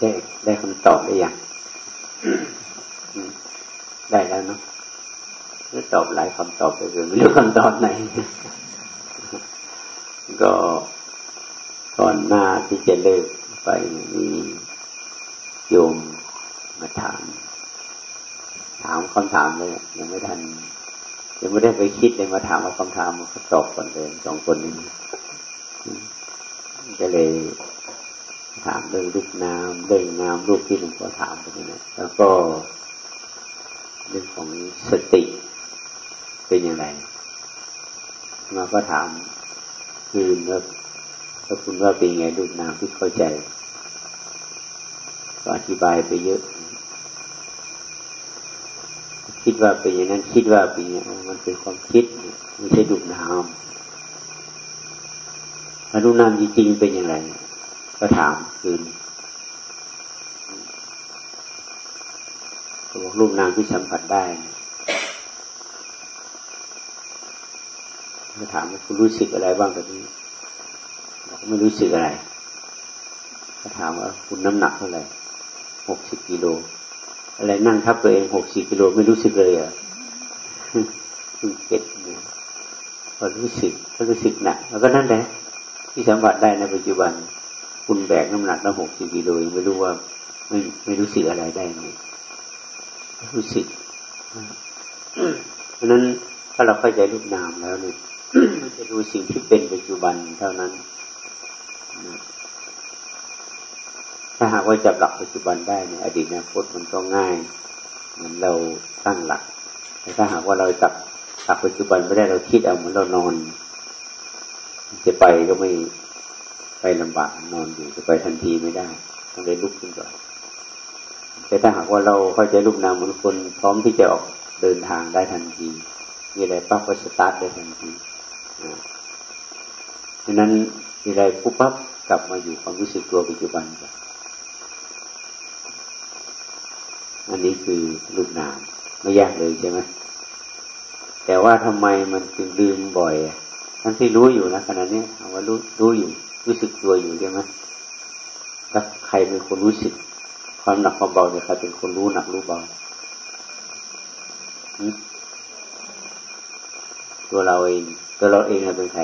ได้ได้คำตอบได้ยังได้แล้วเนาะแล้ตอบหลายคำตอบไปเลยไม่รู้คำตอบไหน ก็ก่อนหน้าที่จะเลิกไปมีโยมมาถาม ถามคำถามเลยยังไม่ทันยังไม่ได้ไปคิดเลยมาถามเอาคำถามมาตอบก่อนเลยสองคนนี้ก็เลย ถามเรื่องรูปน้ำเรื่องน้ำรูปที่หลวงพ่อถามไปนะแล้วก็เรื่องของสติเป็นอย่างไรมาก็ถามคืนแล้วถ้าคุณว่าเป็นไงรูปน้ำที่เข้าใจ ก็อธิบายไปเยอะ คิดว่าเป็นอย่างนั้น คิดว่าเป็นอย่างนั้นมันเป็นความคิดไม่ใช่รูปน้ำรูปน้ำจริงๆเป็นอย่างไร ก็ถามคืนบอกรูปนามที่สัมผัสได้ก็ถามว่าคุณรู้สึกอะไรบ้างตอนนี้บอกไม่รู้สึกอะไรก็ถามว่าคุณน้ำหนักเท่าไหร่หกสิบกิโล อะไรนั่งทับตัวเองหกสิบกิโลไม่รู้สึกเลยอะคุณเก็ตเนี่ยพอรู้สึกก็รู้สึกหนักแล้วก็นั่นแหละที่สัมผัสได้ในปัจจุบัน คุณแบกน้ำหนักตั้งหกสิบกิโลไม่รู้ว่าไม่ไม่รู้สึกอะไรได้ไหมรู้สึกเพราะนั้นถ้าเราเข้าใจรูปนามแล้วเนี่ยจะรู้สิ่งที่เป็นปัจจุบันเท่านั้น ถ้าหากว่าจับหลักปัจจุบันได้ในอดีตอนาคตมันก็ง่ายเหมือนเราตั้งหลักแต่ถ้าหากว่าเราจับหลักปัจจุบันไม่ได้เราคิดเอาเหมือนเรานอน จะไปก็ไม่ ไปลำบากนอนอยู่จะไปทันทีไม่ได้ต้องเลยลุกขึ้นก่อนแต่ถ้าหากว่าเราเข้าใจลูกนามเหมือนคนพร้อมที่จะออกเดินทางได้ทันทีมีอะไรปั๊บก็สตาร์ทได้ทันทีดังนั้นมีอะไรปุ๊บปั๊บกลับมาอยู่ความรู้สึกตัวปัจจุบันก่อนอันนี้คือลูกนามไม่ยากเลยใช่ไหมแต่ว่าทำไมมันจึงลืมบ่อยทั้งที่รู้อยู่นะขณะนี้ว่ารู้รู้อยู่ รู้สึกตัวอยู่ใช่ไหมแล้วใครเป็นคนรู้สึก ความหนักความเบาเนี่ยใครเป็นคนรู้หนักรู้เบาตัวเราเอง ตัวเราเองเป็นใคร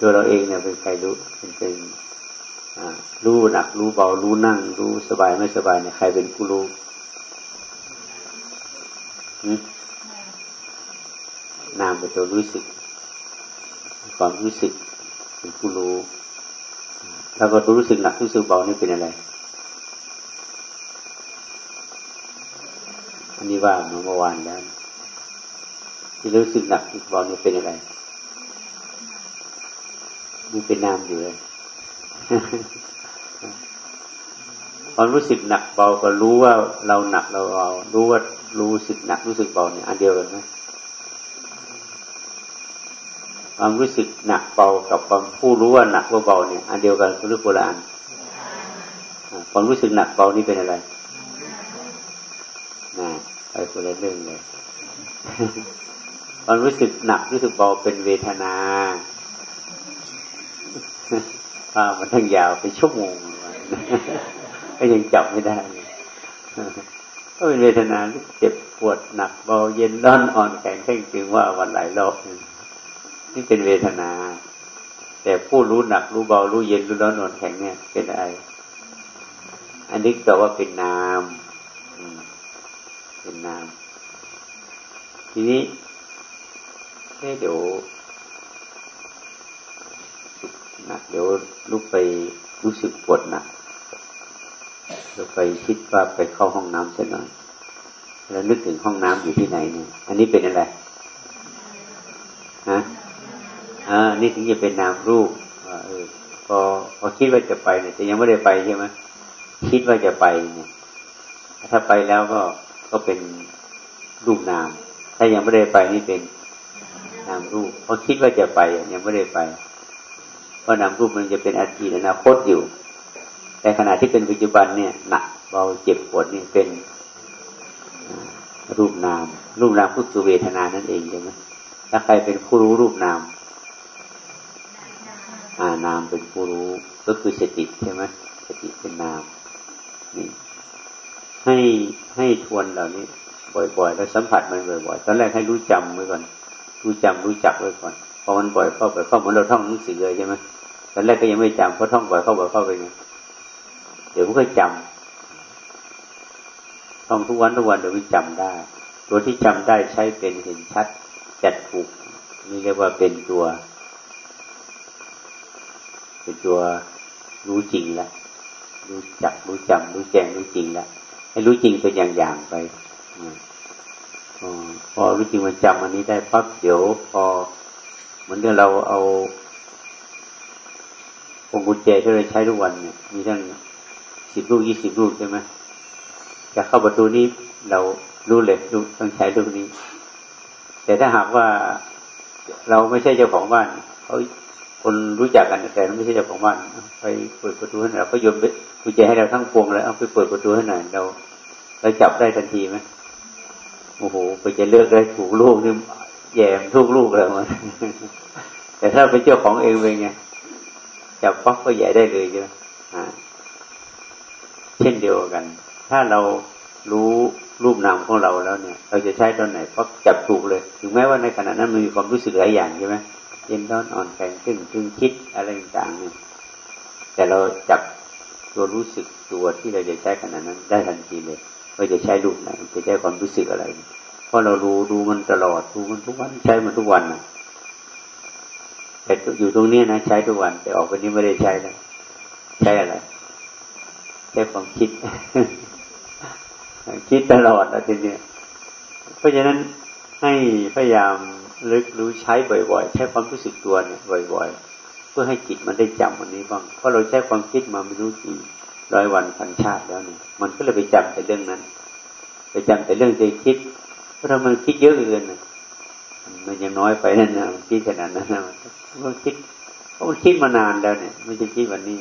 ตัวเราเองเนี่ยเป็นใครรู้เป็นเป็นรู้หนักรู้เบารู้นั่ง รู้สบายไม่สบายเนี่ยใครเป็นผู้รู้ นามเป็นตัวรู้สึก ความรู้สึกเป็นผู้รู้ แล้วก็ตัวรู้สึกหนักรู้สึกเบานี่เป็นอะไร อันนี้ว่าเมื่อวานแล้วที่รู้สึกหนักรู้สึกเบานี่เป็นอะไรมันเป็นนามอยู่เลยความรู้สึกหนักเบาก็รู้ว่าเราหนักเราเบารู้ว่ารู้สึกหนักรู้สึกเบาเนี่ยอันเดียวกันไหม ความรู้สึกหนักเบากับความผู้รู้ว่าหนักว่าเบาเนี่ยอันเดียวกันหรือโบราณความรู้สึกหนักเบานี่เป็นอะไรนะไปคนละเรื่องเลยความรู้สึกหนักรู้สึกเบาเป็นเวทนาพามันทั้งยาวเป็นชั่วโมงก็ยังจับไม่ได้ก็เป็นเวทนาเจ็บปวดหนักเบาเย็นร้อนอ่อนแข็งแข็งจึงว่าวันหลายรอบนี่ นี่เป็นเวทนา แต่ผู้รู้หนักรู้เบารู้เย็นรู้ร้อนอ่อนแข็งเนี่ย เป็นอะไร อันนี้แปลว่าเป็นนามเป็นนาม ทีนี้เดี๋ยวหนักเดี๋ยวลุกไปรู้สึกปวดหนักเราไปคิดว่าไปเข้าห้องน้ำเสียหน่อย แล้วนึกถึงห้องน้ำอยู่ที่ไหนเนี่ย อันนี้เป็นอะไร ฮะ อ่านี่ถึงจะเป็นนามรูปเออพอพอคิดว่าจะไปเนี่ยแต่ยังไม่ได้ไปใช่ไหมคิดว่าจะไปเนี่ยถ้าไปแล้วก็ก็เป็นรูปนาม ถ้ายังไม่ได้ไปนี่เป็นนามรูปพอคิดว่าจะไปยังไม่ได้ไป เพราะนามรูปมันจะเป็นอดีตอนาคตอยู่ แต่ขณะที่เป็นปัจจุบันเนี่ยหนักเบาเจ็บปวดนี่เป็นรูปนาม รูปนามก็คือเวทนานั่นเองใช่ไหมถ้าใครเป็นผู้รู้รูปนาม อานามเป็นผู้รู้ ก็คือสติใช่ไหมสติเป็นนามนี่ให้ให้ทวนเหล่านี้ บ่อย ๆ แล้วสัมผัสมันบ่อย ๆ ตอนแรกให้รู้จำไว้ก่อน รู้จำรู้จักไว้ก่อนพอมันบ่อยเข้าไปเข้าเหมือนเราท่องหนังสือเลยใช่ไหมตอนแรกก็ยังไม่จำเพราะท่องบ่อยเข้าบ่อยเข้าไปไงเดี๋ยวมันก็จำท่องทุกวันทุกวันเดี๋ยวมันจำได้ตัวที่จำได้ใช้เป็นเห็นชัดจัดถูกนี่เรียกว่าเป็นตัว เป็นตัวรู้จริงแล้วรู้จักรู้จำรู้แจ้งรู้จริงแล้วให้รู้จริงเป็นอย่างๆไปอพอรู้จริงมันจำอันนี้ได้ปั๊บเดี๋ยวพอเหมือนที่เราเอาพวงกุญแจที่เราใช้ทุกวันเนี่ยมีทั้งสิบลูกยี่สิบลูกใช่ไหมจะเข้าประตูนี้เรารู้เลยลูกต้องใช้ลูกนี้ แต่ถ้าหากว่าเราไม่ใช่เจ้าของบ้านเขา คนรู้จักกันแต่ไม่ใช่เจ้าของบ้านไปเปิดประตูให้เราก็โยนกุญแจให้เราทั้งพวงเลยเอาไปเปิดประตูให้หน่อยเราเราจับได้ทันทีไหมโอ้โหไปจะเลือกได้ถูกลูกนี่แย่มทุกลูกเลยมันแต่ถ้าเป็นเจ้าของเองเป็นไงจับปั๊บก็ใหญ่ได้เลยใช่ไหมเช่นเดียวกัน ถ้าเรารู้รูปนามของเราแล้วเนี่ย เราจะใช้ตอนไหนปั๊บจับถูกเลย ถึงแม้ว่าในขณะนั้นมันมีความรู้สึกหลายอย่างใช่ไหม เย็นร้อนอ่อนแข็งขึ้นขึ้นคิดอะไรต่างๆเนี่ยแต่เราจับตัวรู้สึกตัวที่เราจะใช้ขณะนั้น ได้ทันทีเลยว่าจะใช้รูปไหนจะใช้ความรู้สึกอะไร เพราะเรารู้ดูมันตลอดดูมันทุกวันใช้มันทุกวันนะแต่อยู่ตรงนี้นะใช้ทุกวัน แต่ออกไปนี้ไม่ได้ใช้แล้วใช้อะไรใช้ความคิด คิดตลอดอะทีนี้เพราะฉะนั้นให้พยายาม ลึกรู้ใช้บ่อยๆ ใช้ความรู้สึกตัวเนี่ยบ่อยๆ เพื่อให้จิตมันได้จำวันนี้บ้าง เพราะเราใช้ความคิดมาไม่รู้กี่ร้อยวันพันชาติแล้วเนี่ยมันก็เลยไปจำแต่เรื่องนั้น ไปจำแต่เรื่องใจคิดเพราะถ้ามันคิดเยอะเกินมันยังน้อยไปนั่นนะมันคิดขนาดนั้นนะมันคิดเพราะมันคิดมานานแล้วเนี่ยไม่ใช่คิดวันนี้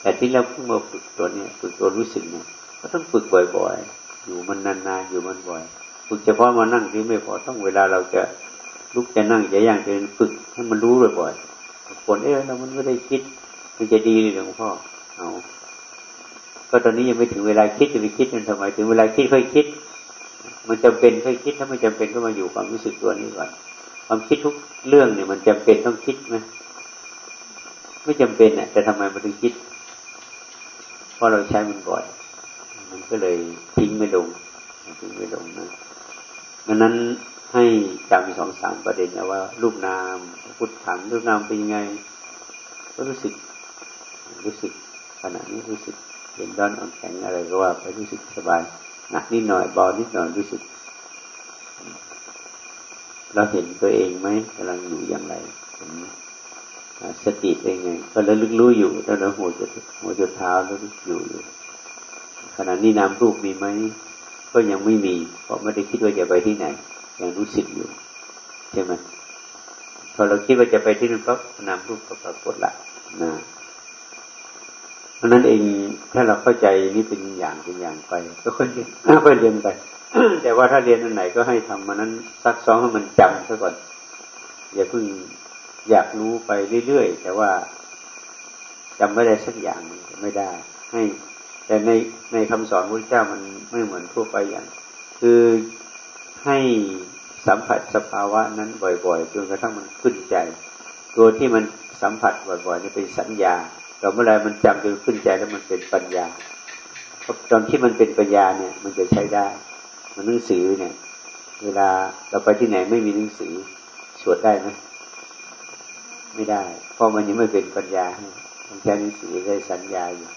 แต่ที่เราเพิ่งมาฝึกตัวเนี้ยฝึกตัวรู้สึกเนี่ยก็ต้องฝึกบ่อยๆ อยู่มันนานๆอยู่มันบ่อย ฝึกเฉพาะมานั่งที่ไม่พอต้องเวลาเราจะลุกจะนั่งจะย่างจะฝึกให้มันรู้บ่อยๆคนเอ๊ะเรามันไม่ได้คิด มันจะดีหลวงพ่อเอาก็ตอนนี้ยังไม่ถึงเวลาคิดจะไปคิดมันทำไมถึงเวลาคิดค่อยคิด มันจำเป็นค่อยคิด ถ้าไม่จำเป็นก็มาอยู่ความรู้สึกตัวนี้ก่อนความคิดทุกเรื่องเนี่ย มันจำเป็นต้องคิดไหมไม่จำเป็นอะแต่ทำไมมันถึงคิดเพราะเราใช้มันบ่อย มันก็เลยทิ้งไม่ลงทิ้งไม่ลงนะ ดังนั้นให้จำสองสามประเด็นนะว่า รูปนามพุทธังรูปนามเป็นยังไง ก็รู้สึก รู้สึกขณะนี้รู้สึกเย็นร้อนอ่อนแข็งอะไรก็ว่าไปรู้สึกสบายหนักนิดหน่อยเบานิดหน่อยรู้สึก เราเห็นตัวเองไหมกำลังอยู่อย่างไรเห็นสติเป็นไง ก็ระลึกรู้อยู่แล้วเราหัวจุดหัวจุดเท้าแล้วอยู่อยู่ขณะนี้นามรูปมีไหม ก็ยังไม่มี เพราะไม่ได้คิดว่าจะไปที่ไหน ยังรู้สึกอยู่ใช่ไหมพอเราคิดว่าจะไปที่นั่นปั๊บนามรูปก็ปรากฏละนะเพราะนั้นเองถ้าเราเข้าใจนี่เป็นอย่างเป็นอย่างไป ก็ค่อยเรียนค่อยเรียนไป แต่ว่าถ้าเรียนอันไหนก็ให้ทำมันนั้นซักซ้อมให้มันจำซะก่อนอย่าเพิ่งอยากรู้ไปเรื่อยๆแต่ว่าจำไม่ได้สักอย่างไม่ได้ ให้ แต่ในในคำสอนพระเจ้ามันไม่เหมือนทั่วไปอย่าง คือให้สัมผัสสภาวะนั้นบ่อยๆจนกระทั่งมันขึ้นใจ ตัวที่มันสัมผัสบ่อยๆนี่เป็นสัญญาเราเมื่อไรมันจำจนขึ้นใจแล้วมันเป็นปัญญาตอนที่มันเป็นปัญญาเนี่ย มันจะใช้ได้มันหนังสือเนี่ย เวลาเราไปที่ไหนไม่มีหนังสือสวดได้ไหมไม่ได้ เพราะมันยังไม่เป็นปัญญาต้องใช้หนังสือได้สัญญาอยู่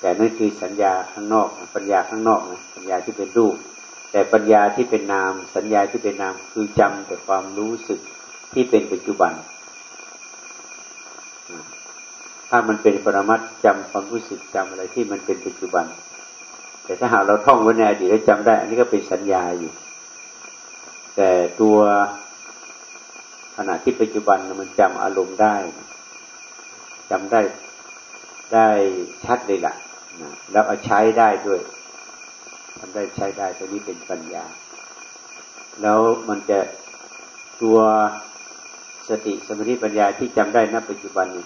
แต่นั่นคือสัญญาข้างนอกปัญญาข้างนอกนะปัญญาที่เป็นรูป แต่ปัญญาที่เป็นนาม สัญญาที่เป็นนามคือจำแต่ความรู้สึกที่เป็นปัจจุบัน ถ้ามันเป็นปรมัตจำความรู้สึกจำอะไรที่มันเป็นปัจจุบัน แต่ถ้าหากเราท่องไว้ในอดีตแล้วจำได้ อันนี้ก็เป็นสัญญาอยู่ แต่ตัวขณะที่ปัจจุบันมันจำอารมณ์ได้จำได้ได้ชัดเลยล่ะนะ แล้วเอาใช้ได้ด้วยทำได้ใช้ได้ตัวนี้เป็นปัญญา แล้วมันจะตัวสติสมาธิปัญญาที่จำได้ณปัจจุบันนี้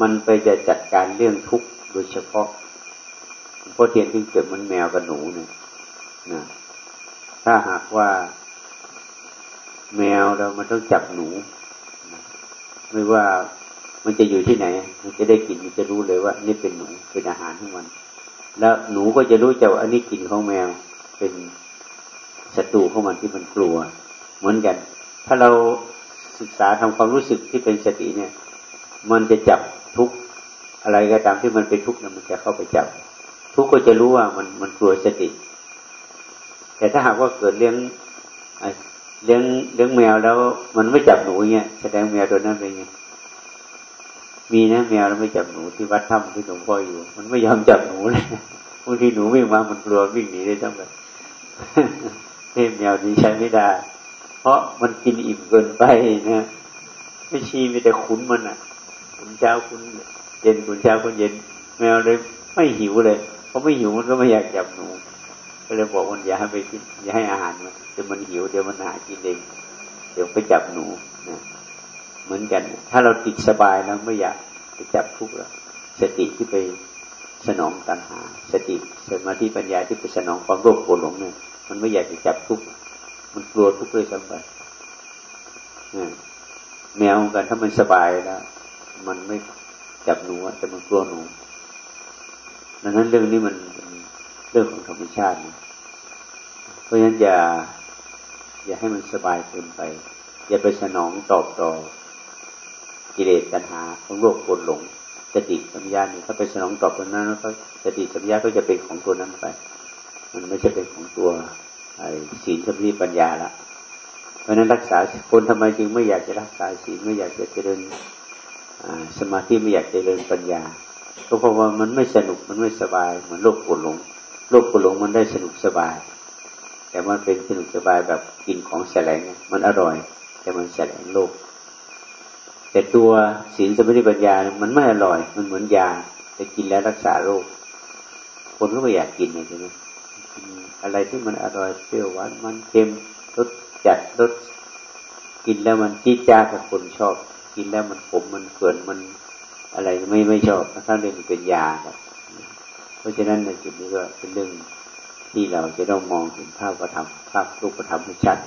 มันไปจะจัดการเรื่องทุกข์โดยเฉพาะเพราะเทียนที่เกิดมันแมวกับหนูเนี่ยนะถ้าหากว่าแมวเรามันต้องจับหนูนะไม่ว่ามันจะอยู่ที่ไหน มันจะได้กินมันจะรู้เลยว่า นี่เป็นหนูเป็นอาหารของมัน แล้วหนูก็จะรู้จักว่าอันนี้กินของแมวเป็นศัตรูของมันที่มันกลัว เหมือนกัน ถ้าเราศึกษาทำความรู้สึกที่เป็นสติเนี่ย มันจะจับทุกอะไรก็ตามที่มันเป็นทุกข์นะมันจะเข้าไปจับ ทุกก็จะรู้ว่ามันมันกลัวสติ แต่ถ้าหากว่าเกิดเลี้ยงเลี้ยงเลี้ยงแมวแล้วมันไม่จับหนูเงี้ยแสดงแมวตัวนั้นเป็นไง มีนะแมวแล้วไม่จับหนูที่วัดถ้ำที่หลวงพ่ออยู่ มันไม่ยอมจับหนูเลยบางทีหนูวิ่งมามันกลัววิ่งหนีได้ทั้งหมดเฮ้แมวนี้ใช้ไม่ได้ เพราะมันกินอิ่มเกินไปนะไม่ชีมีแต่ขุนมันอะขุนเช้าขุนเย็นขุนเช้าขุนเย็น แมวเลยไม่หิวเลยเพราะไม่หิวมันก็ไม่อยากจับหนู ก็เลยบอกมันอย่าให้ไปกินอย่าให้อาหารมันเดี๋ยวมันหิวเดี๋ยวมันหากินเองเดี๋ยวไปจับหนูนะ เหมือนกัน ถ้าเราติดสบายแล้วไม่อยากไปจับทุกข์แล้วสติที่ไปสนองตัณหา สติสมาธิปัญญาที่ไปสนองความโลภโกรธหลงเนี่ยมันไม่อยากจะจับทุกข์มันกลัวทุกข์เลยซ้ำไปแมวกันถ้ามันสบายแล้วมันไม่จับหนูแต่มันกลัวหนูดังนั้นเรื่องนี้มันเรื่องของธรรมชาติเพราะฉะนั้นอย่า อย่าให้มันสบายเกินไป อย่าไปสนองตอบต่อ กิเลสตัณหาของโลกโกรหลงสติสัมยาเนี่ยถ้าไปสนองตอบตัวนั้นแล้วก็สติสัมยาก็จะเป็นของตัวนั้นไป มันไม่ใช่เป็นของตัวไอ้ศีลสมาธิปัญญาละเพราะนั้นรักษาคนทำไมจึงไม่อยากจะรักษาศีลไม่อยากจะเจริญสมาธิไม่อยากเจริญปัญญาก็เพราะว่ามันไม่สนุกมันไม่สบายเหมือนโลกโกรหลงโลกโกรหลงมันได้สนุกสบาย แต่มันเป็นสนุกสบายแบบกินของแสลงมันอร่อย แต่มันแสลงโลก แต่ตัวศีลสมาธิปัญญา มันไม่อร่อย มันเหมือนยาแต่กินแล้วรักษาโรค คนก็ไม่อยากกินใช่ไหมอะไรที่มันอร่อยเปรี้ยวหวานมันเค็มรสจัดรสกินแล้วมันจี๊ดจ้ากับคนชอบ กินแล้วมันขมมันเกินมันอะไรไม่ไม่ชอบถ้าเรื่องเป็นยาครับ เพราะฉะนั้นในจุดนี้ก็เป็นเรื่องที่เราจะต้องมองเห็นภาพประธรรมภาพรูปธรรมให้ชัด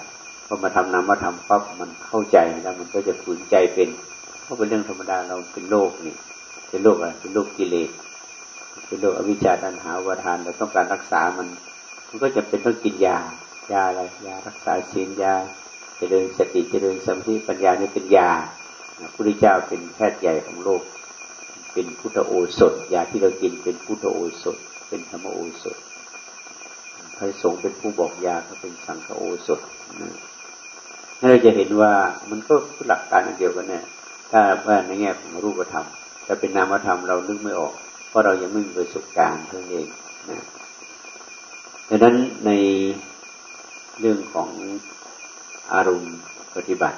พอมาทำนามธรรมปั๊บมันเข้าใจแล้วมันก็จะฝืนใจเป็น เพราะเป็นเรื่องธรรมดาเราเป็นโลกนี่เป็นโลกอะไรเป็นโลกกิเลสเป็นโลกอวิชชาตันหาวทานเราต้องการรักษามัน มันก็จะเป็นต้องกินยายาอะไรยารักษาศีลยาเจริญสติเจริญสมาธิปัญญานี่เป็นยาพระพุทธเจ้าเป็นแพทย์ใหญ่ของโลก เป็นพุทธโอสถยาที่เรากินเป็นพุทธโอสถ เป็นธรรมโอสถพระสงฆ์เป็นผู้บอกยาเขาเป็นสังฆโอสถนะเราจะเห็นว่ามันก็หลักการเดียวกันเนี่ย ถ้าว่าในแง่ของรูปธรรมถ้าเป็นนามธรรมเรานึกไม่ออก เพราะเรายังไม่มีประสบการณ์เท่านั้นเองนะดังนั้นในเรื่องของอารมณ์ปฏิบัติ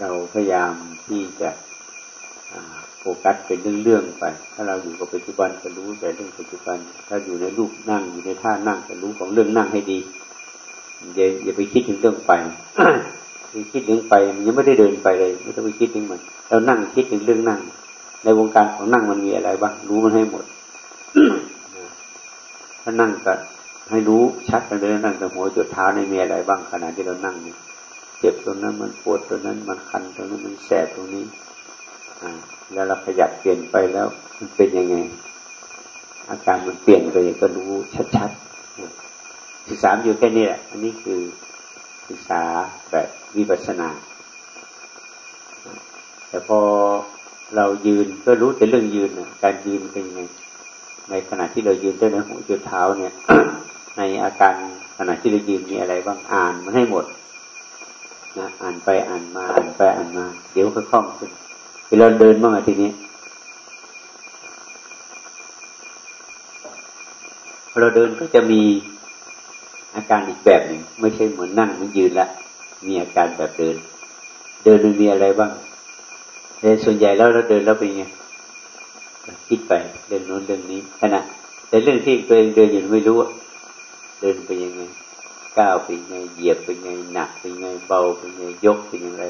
เราพยายามที่จะโฟกัสเป็นเรื่องๆไป ถ้าเราอยู่กับปัจจุบันจะรู้แต่เรื่องปัจจุบัน ถ้าอยู่ในรูปนั่งอยู่ในท่านั่งจะรู้ของเรื่องนั่งให้ดีอย่าอย่าไปคิดถึงเรื่องไปคิดถึงไปมันยังไม่ได้เดินไปเลย ไม่ต้องไปคิดถึงมัน เรานั่งคิดถึงเรื่องนั่ง ในวงการของนั่งมันมีอะไรบ้างรู้มันให้หมดถ้านั่งก็ให้รู้ชัดไปเลยนั่งแต่หัวจุดเท้าในมีอะไรบ้างขณะที่เรานั่งนี่เจ็บตรงนั้นมันปวดตรงนั้นมันคันตรงนั้นมันแสบตรงนี้อ่าแล้วเราขยับเปลี่ยนไปแล้ว มันเป็นยังไง อาการมันเปลี่ยนไปก็รู้ชัดๆศึกษาอยู่แค่นี้แหละอันนี้คือศึกษาแบบวิปัสสนา แต่พอเรายืนก็รู้แต่เรื่องยืนนะการยืนเป็นยังไงในขณะที่เรายืนด้ในหัวจุดเท้าเนี่ย ในอาการขณะที่เรายืนมีอะไรบ้างอ่านมันให้หมดนะอ่านไปอ่านมาอ่านไปอ่านมา เดี๋ยวก็คล่องขึ้นเวลาเดินบ้างอะทีนี้เราเดินก็จะมีอาการอีกแบบหนึ่งไม่ใช่เหมือนนั่งเหมือนยืนละมีอาการแบบเดิน เดินมันมีอะไรบ้าง แต่ส่วนใหญ่แล้วเราเดินแล้วเป็นไงคิดไปเรื่องโน้นเรื่องนี้ขณะแต่เรื่องที่ตัวเองเดินอยู่ไม่รู้เดินไปยังไงก้าวเป็นไงเหยียบเป็นไงหนักเป็นไงเบาเป็นไงยกเป็นยังไง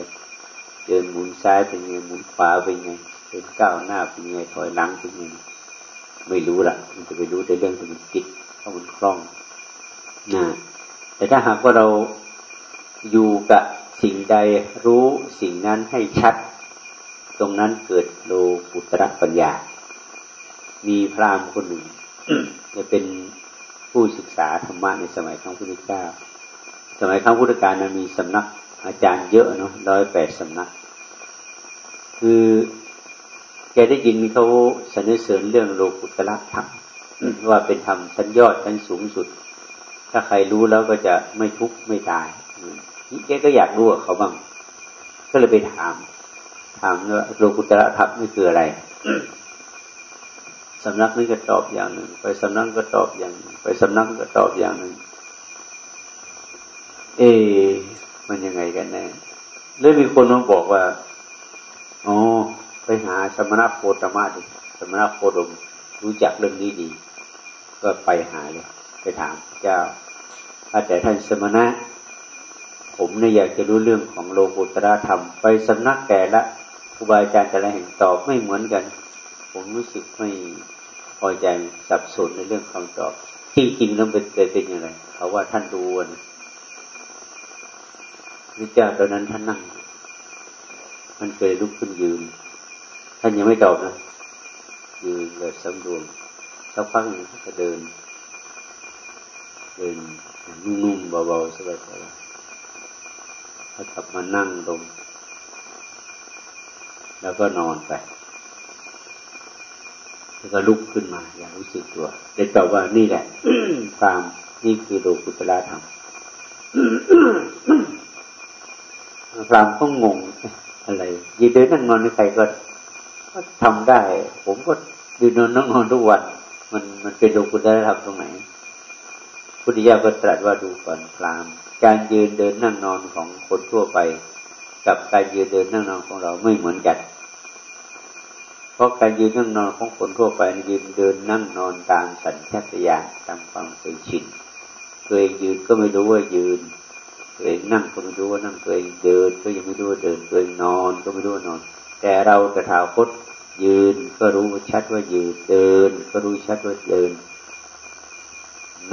เดินหมุนซ้ายเป็นไงหมุนขวาเป็นไงเดินก้าวหน้าเป็นไงถอยหลังเป็นไงไม่รู้ละมันจะไปรู้ในเรื่องที่มันคิดเพราะมันคล่องนะแต่ถ้าหากว่าเราอยู่กับสิ่งใดรู้สิ่งนั้นให้ชัด ตรงนั้นเกิดโลกุตระปัญญา มีพราหมณ์คนหนึ่งจะเป็นผู้ศึกษาธรรมะในสมัยครั้งพุทธเจ้า สมัยครั้งพุทธกาลนะมีสำนักอาจารย์เยอะเนาะร้อยแปดสำนัก คือแกได้ยินเขาสนเสริญเรื่องโลกุตระธรรมว่าเป็นธรรมชั้นยอดชั้นสูงสุด ถ้าใครรู้แล้วก็จะไม่ทุกข์ไม่ตายนี่แกก็อยากรู้กับเขาบ้าง ก็เลยไปถาม ถามว่าโลกุตระธรรมนี่คืออะไรสำนักนี้ก็ตอบอย่างหนึ่ง ไปสำนักก็ตอบอย่างหนึ่งไปสำนักก็ตอบอย่างหนึ่ง เอ มันยังไงกันแน่เลยมีคนมาบอกว่าอ๋อไปหาสมณโคตมาดิสมณโคดมรู้จักเรื่องนี้ดี ก็ไปหาเลยไปถามเจ้าถ้าแต่ท่านสมณะ ผมเนี่ยอยากจะรู้เรื่องของโลกุตระธรรม ไปสำนักแต่ละ ครูบาอาจารย์แต่ละแห่งตอบไม่เหมือนกัน ผมรู้สึกไม่พอใจสับสนในเรื่องคำตอบ ที่จริงแล้วเป็นเป็นยังไงเขาว่าท่านดูนะพระเจ้าตอนนั้นท่านนั่ง มันเคยลุกขึ้นยืน ท่านยังไม่ตอบนะยืนแบบสำรวมสักพักหนึ่งก็เดิน เดินนุ่มๆเบาๆสบายๆถ้ากลับมานั่งลง แล้วก็นอนไป แล้วก็ลุกขึ้นมา อย่างรู้สึกตัวได้ตอบว่านี่แหละตามนี่คือโลกุตละธรรมพรามก็งงอะไรยืนเดินนั่งนอนในใครก็ก็ทำได้ ผมก็ยืนนอนนั่งนอนทุกวัน มันมันเป็นโลกุตระธรรมตรงไหนพุทธิยาก็ตรัสว่าดูก่อนพรามการยืนเดินนั่งนอนของคนทั่วไป กับการยืนเดินนั่งนอนของเราไม่เหมือนกัน เพราะการยืนนั่งนอนของคนทั่วไปยืนเดินนั่งนอนตามสัญชาตญาณตามความเคยชินตัวเองยืนก็ไม่รู้ว่ายืนตัวเองนั่งก็ไม่รู้ว่านั่งตัวเองเดิน ก็ยังไม่รู้ว่าเดินตัวเองนอนก็ไม่รู้ว่านอน แต่เราตถาคตยืนก็รู้ชัดว่ายืน เดิน ก็รู้ชัดว่าเดิน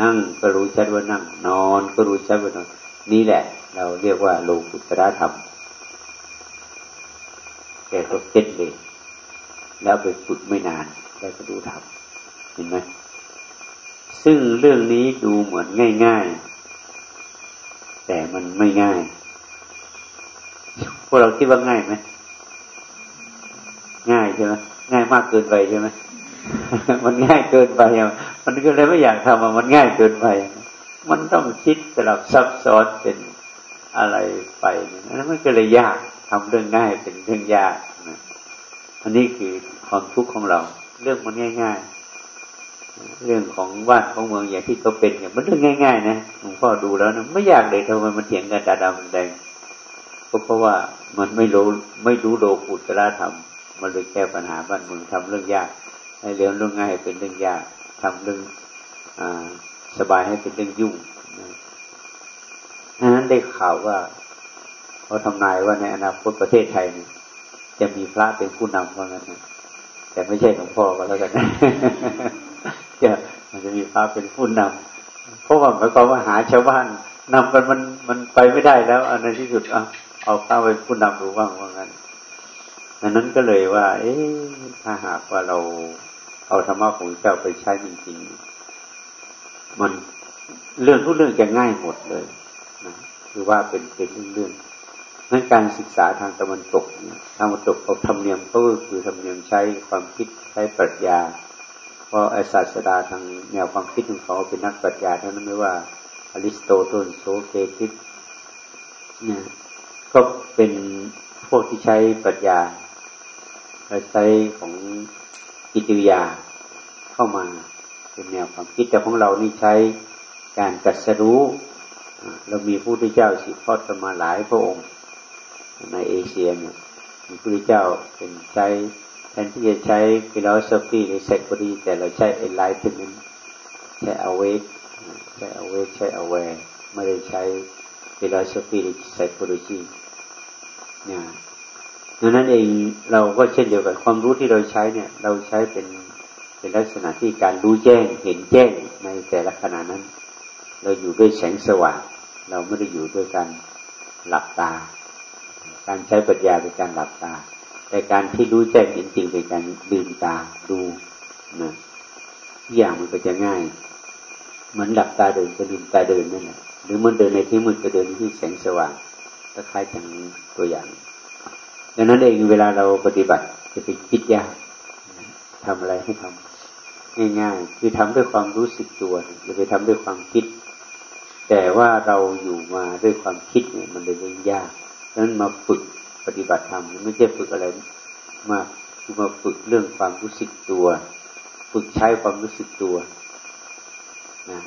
นั่งก็รู้ชัดว่านั่ง นอนก็รู้ชัดว่านอน นี่แหละ เราเรียกว่าโลกุตระธรรมแกก็เก็ตเลย แล้วไปฝึกไม่นานแล้วก็ดูทำเห็นไหมซึ่งเรื่องนี้ดูเหมือนง่าย ๆ แต่มันไม่ง่ายพวกเราคิดว่าง่ายไหมง่ายใช่ไหมง่ายมากเกินไปใช่ไหมมันง่ายเกินไปมันก็เลยไม่อยากทำมันง่ายเกินไป มันต้องคิดสลับซับซ้อนเป็นอะไรไปนั้นมันก็เลยยากทำเรื่องง่ายเป็นเรื่องยาก อันนี้คือความทุกข์ของเรา เรื่องมันง่าย ๆ เรื่องของบ้านของเมืองอย่างที่เขาเป็นเนี่ยมันเรื่องง่าย ๆ นะหลวงพ่อดูแล้วนะไม่ยากเลยทำไมมันเถียงกันดาดำแดงก็เพราะว่ามันไม่รู้ไม่รู้โลกุตระธรรมมันเลยแก้ปัญหาบ้านเมืองทำเรื่องยาก ให้เรื่องเรื่องง่ายเป็นเรื่องยากทำเรื่องอสบายให้เป็นเรื่องยุ่งนั้นได้ข่าวว่าเขาทำนายว่าในอนาคตประเทศไทย จะมีพระเป็นผู้นำเพราะงั้นแต่ไม่ใช่หลวงพ่อก็แล้วกันจะมันจะมีพระเป็นผู้นำเพราะว่าหมายความว่าหาชาวบ้านนำกันมันมันไปไม่ได้แล้วอันในที่สุดเอาเอาพระเป็นผู้นำดูบ้างว่างั้นดังนั้นก็เลยว่า เอ๊ะถ้าหากว่าเราเอาธรรมะของเจ้าไปใช้จริงๆมันเรื่องทุกเรื่องจะง่ายหมดเลยนะคือว่าเป็นเป็นเรื่องๆ นั้นการศึกษาทางตะวันตกทางตะวันตกเขาธรรมเนียมก็คือธรรมเนียมใช้ความคิดใช้ปรัชญา เพราะไอศาสดาทางแนวความคิดของเขาเป็นนักปรัชญาเท่านั้นไม่ว่าอริสโตเติลโซเคติสเนี่ยก็เป็นพวกที่ใช้ปรัชญาใช้ของกิติยาเข้ามาเป็นแนวความคิดแต่ของเรานี่ใช้การกัดสรู้เรามีผู้ที่เจ้าสิทอดกันมาหลายพระองค์ ในเอเชียเนี่ยมีผู้ที่เจ้าเป็นใช้แทนที่จะใช้ philosophy หรือ psychology แต่เราใช้ enlightenment ใช้ awake ใช้ awake ใช้ aware ไม่ได้ใช้ philosophy หรือ psychology เนี่ยดังนั้นเองเราก็เช่นเดียวกันความรู้ที่เราใช้เนี่ย เราใช้เป็นเป็นลักษณะที่การรู้แจ้งเห็นแจ้งในแต่ละขณะนั้น เราอยู่ด้วยแสงสว่าง เราไม่ได้อยู่ด้วยการหลับตา การใช้ปัญญาเป็นการหลับตา แต่การที่รู้แจ้งจริงๆเป็นการลืมตาดูนะทุกอย่างมันก็จะง่ายเหมือนหลับตาเดินจะลืมตาเดินนั่นแหละหรือมันเดินในที่มืดก็เดินที่แสงสว่างก็คล้ายอย่างตัวอย่างดังนั้นเองเวลาเราปฏิบัติจะไปคิดยากทำอะไรให้ทำง่ายๆ คือทำด้วยความรู้สึกตัวอย่าไปทำด้วยความคิด แต่ว่าเราอยู่มาด้วยความคิดเนี่ยมันเลยยาก ดังนั้นมาฝึกปฏิบัติธรรมไม่ใช่ฝึกอะไรมากคือมาฝึกเรื่องความรู้สึกตัว ฝึกใช้ความรู้สึกตัวนะ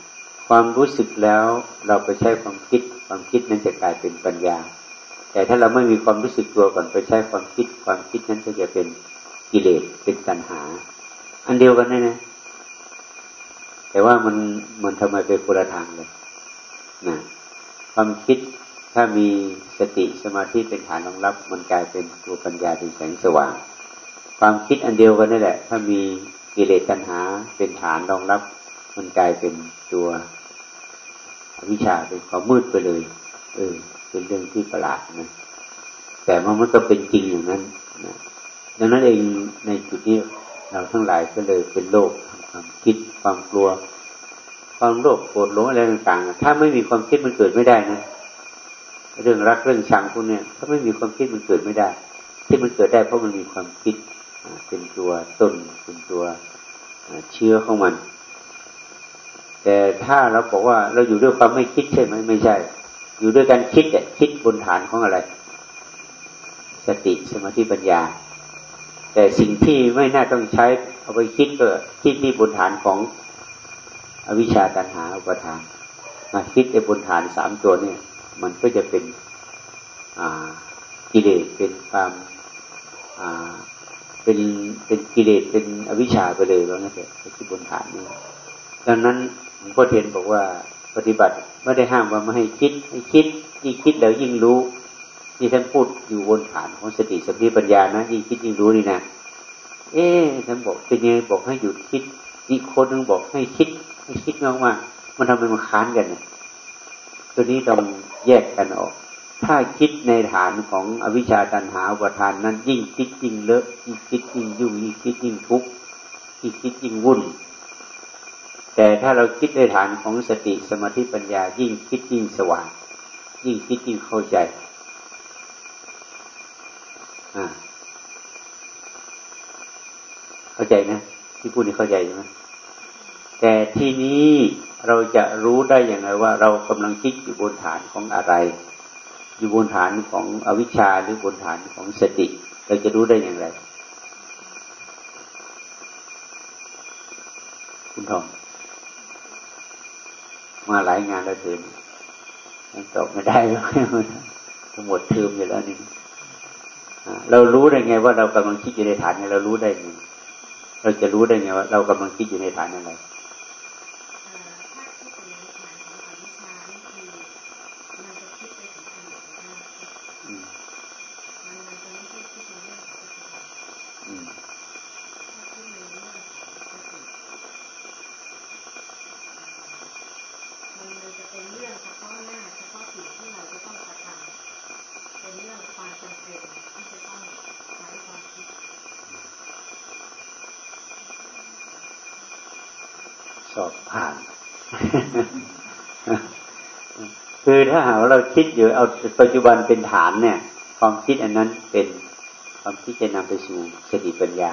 ความรู้สึกแล้วเราไปใช้ความคิด ความคิดนั้นจะกลายเป็นปัญญา แต่ถ้าเราไม่มีความรู้สึกตัวก่อนไปใช้ความคิด ความคิดนั้นก็จะเป็นกิเลสเป็นตัณหา อันเดียวกันนี่นะแต่ว่ามันมันทำไมเป็นคนละทางเลยนะความคิด ถ้ามีสติสมาธิเป็นฐานรองรับ มันกลายเป็นตัวปัญญาเป็นแสงสว่าง ความคิดอันเดียวกันนี่แหละ ถ้ามีกิเลสตัณหาเป็นฐานรองรับ มันกลายเป็นตัววิชาเป็นความมืดไปเลย เออ เป็นเรื่องที่ประหลาดนะแต่ว่ามันก็เป็นจริงอย่างนั้นนะดังนั้นเองในจุดนี้เราทั้งหลายก็เลยเป็นโลกความคิดความกลัว ความโลภโกรธหลงอะไรต่างๆ ถ้าไม่มีความคิดมันเกิดไม่ได้นะ เรื่องรักเรื่องชังพวกนี้ถ้าไม่มีความคิดมันเกิดไม่ได้ ที่มันเกิดได้เพราะมันมีความคิดเป็นตัวต้นเป็นตัวเชื้อของมัน แต่ถ้าเราบอกว่าเราอยู่ด้วยความไม่คิดใช่ไหมไม่ใช่ อยู่ด้วยกันคิดเนี่ยคิดบนฐานของอะไร สติสมาธิปัญญา แต่สิ่งที่ไม่น่าต้องใช้เอาไปคิดก็คิดที่บนฐานของอวิชชาตัณหาอุปทานมาคิดในบนฐานสามตัวเนี่ย มันก็จะเป็นกิเลสเป็นความเป็นเป็นกิเลสเป็นอวิชชาไปเลยแล้วนั่นแหละที่บนฐานนี้ดังนั้นหลวงพ่อเทียนบอกว่าปฏิบัติไม่ได้ห้ามว่าไม่ให้คิดให้คิดยิ่งคิดแล้วยิ่งรู้นี่ท่านพูดอยู่บนฐานของสติสัมผัสปัญญานะยิ่งคิดยิ่งรู้นี่นะเอ๊ท่านบอกเป็นยังบอกให้หยุดคิดอีกคนนึงบอกให้คิดให้คิดมากามันทำไมมันค้านกันนะตัวนี้ต้อง แยกกันออก ถ้าคิดในฐานของอวิชชาตันหาอุปทานนั้นยิ่งคิดยิ่งเลอะยิ่งคิดยิ่งยุ่งยิ่งคิดยิ่งทุกข์ยิ่งคิดยิ่งวุ่น แต่ถ้าเราคิดในฐานของสติสมาธิปัญญา ยิ่งคิดยิ่งสว่าง ยิ่งคิดยิ่งเข้าใจเข้าใจนะที่พูดนี่เข้าใจใช่ไหม แต่ที่นี้เราจะรู้ได้อย่างไรว่า เรากำลังคิดอยู่บนฐานของอะไร อยู่บนฐานของอวิชชาหรือบนฐานของสติ เราจะรู้ได้อย่างไร คุณทองมาหลายงานแล้วเถินยังตอบไม่ได้เลยหมดเทอมอยู่แล้วนี่เรารู้ได้ไงว่าเรากำลังคิดอยู่ในฐานไงเรารู้ได้ไงเราจะรู้ได้ไงว่าเรากำลังคิดอยู่ในฐานอะไร ผ่าน คือถ้าหากเราคิดอยู่เอาปัจจุบันเป็นฐานเนี่ย ความคิดอันนั้นเป็นความคิดจะนำไปสู่สติปัญญา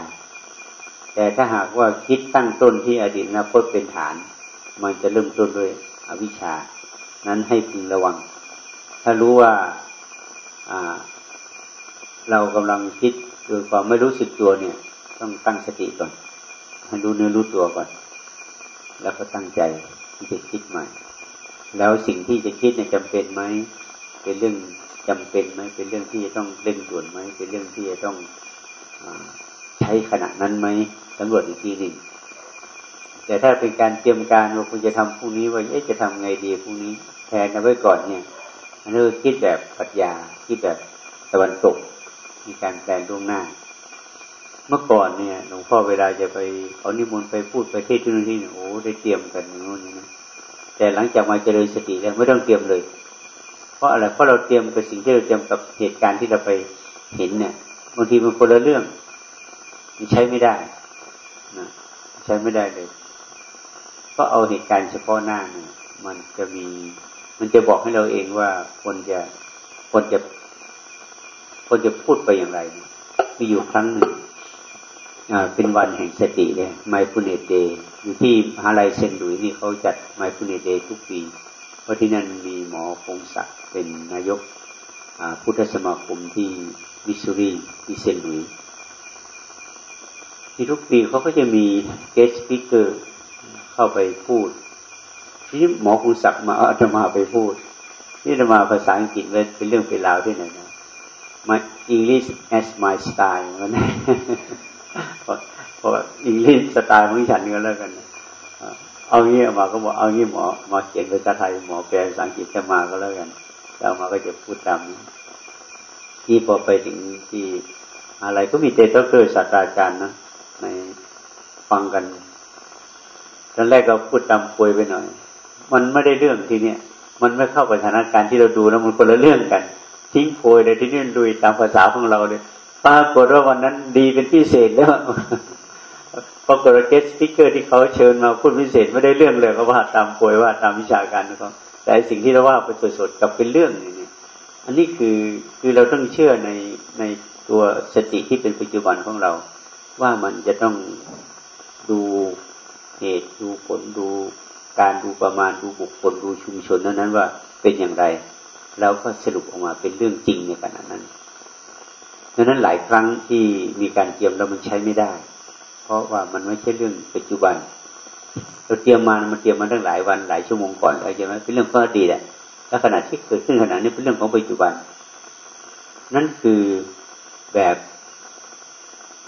แต่ถ้าหากว่าคิดตั้งต้นที่อดีตอนาคตเป็นฐาน มันจะเริ่มต้นด้วยอวิชชา นั้นให้พึงระวัง ถ้ารู้ว่าเรากำลังคิดโดยความไม่รู้สึกตัวเนี่ย ต้องตั้งสติก่อนให้รู้เนื้อรู้ตัวก่อน แล้วก็ตั้งใจที่จะคิดใหม่ แล้วสิ่งที่จะคิดเนี่ยจำเป็นไหมเป็นเรื่องจำเป็นไหมเป็นเรื่องที่จะต้องเร่งด่วนไหมเป็นเรื่องที่จะต้องอใช้ขณะนั้นไหมสำรวจอีกทีหนึ่งแต่ถ้าเป็นการเตรียมการว่าคุณจะทำพรุ่งนี้ว่าเอ๊ะจะทำไงดีพรุ่งนี้แทนเอาไว้ก่อนเนี่ยอันนี้คิดแบบปรัชญาคิดแบบตะวันตก มีการแปลงล่วงหน้า เมื่อก่อนเนี่ยหลวงพ่อเวลาจะไปเอานิมนต์ไปพูดไปเทศที่นู่นที่นี่โอ้ได้เตรียมกันอย่างนู้นนี่นะแต่หลังจากมาเจริญสติแล้วไม่ต้องเตรียมเลย เพราะอะไรเพราะเราเตรียมกับสิ่งที่เราเตรียมกับเหตุการณ์ที่เราไปเห็นเนี่ยบางทีมันคนละเรื่องมันใช้ไม่ได้นะใช้ไม่ได้เลย ก็เอาเหตุการณ์เฉพาะหน้าเนี่ยมันจะมี มันจะบอกให้เราเองว่าควรจะควรจะควรจะพูดไปอย่างไร มีอยู่ครั้งหนึ่ง เป็นวันแห่งสติเนี่ย Mindfulness Day อยู่ที่มหาลัยเซนต์หลุยส์นี่เขาจัด Mindfulness Day ทุกปี เพราะที่นั่นมีหมอคงศักดิ์เป็นนายกพุทธสมาคมที่มิสซูรีที่เซนต์หลุยส์ที่ทุกปีเขาก็จะมีguest speaker เข้าไปพูด ที่หมอคงศักดิ์มาอาตมาไปพูด นี่จะมาภาษาอังกฤษเป็นเรื่องเป็นราวด้วยนะ My English is my style มัน เพราะ English style ของฉันก็แล้วกัน เอางี้มาก็บอกเอางี้หมอมาเขียนภาษาไทยหมอแปลภาษาอังกฤษจะมาก็แล้วกันแล้วมาก็จะพูดตามที่พอไปถึงที่อะไรก็มีด็อกเตอร์ศาสตราจารย์นะในฟังกันตอนแรกก็พูดตามโพยไปหน่อย มันไม่ได้เรื่องทีเนี้ยมันไม่เข้ากับสถานการณ์ที่เราดูแล้วมันคนละเรื่องกัน ทิ้งโพยเลยที่นี่ดูตามภาษาของเราเลย ปรากฏว่าวันนั้นดีเป็นพิเศษแล้วปรากฏ guest speaker ที่เขาเชิญมาพูดพิเศษไม่ได้เรื่องเลยเขาว่าตามโพยว่าตามวิชาการนะครับแต่สิ่งที่เราว่าไปสดๆกับเป็นเรื่องนี่อันนี้คือคือเราต้องเชื่อในในตัวสติที่เป็นปัจจุบันของเรา ว่ามันจะต้องดูเหตุดูผลดูการดูประมาณดูบุคคลดูชุมชนนั้นนั้นว่าเป็นอย่างไร แล้วก็สรุปออกมาเป็นเรื่องจริงในขณะนั้น ดังนั้นหลายครั้งที่มีการเตรียมแล้วมันใช้ไม่ได้ เพราะว่ามันไม่ใช่เรื่องปัจจุบันเราเตรียมมามันเตรียมมาตั้งหลายวันหลายชั่วโมงก่อนอะไรอย่างนี้เป็นเรื่องของอดีตแหละแล้วขณะที่เกิดขึ้นขณะนี้เป็นเรื่องของปัจจุบัน นั่นคือแบบ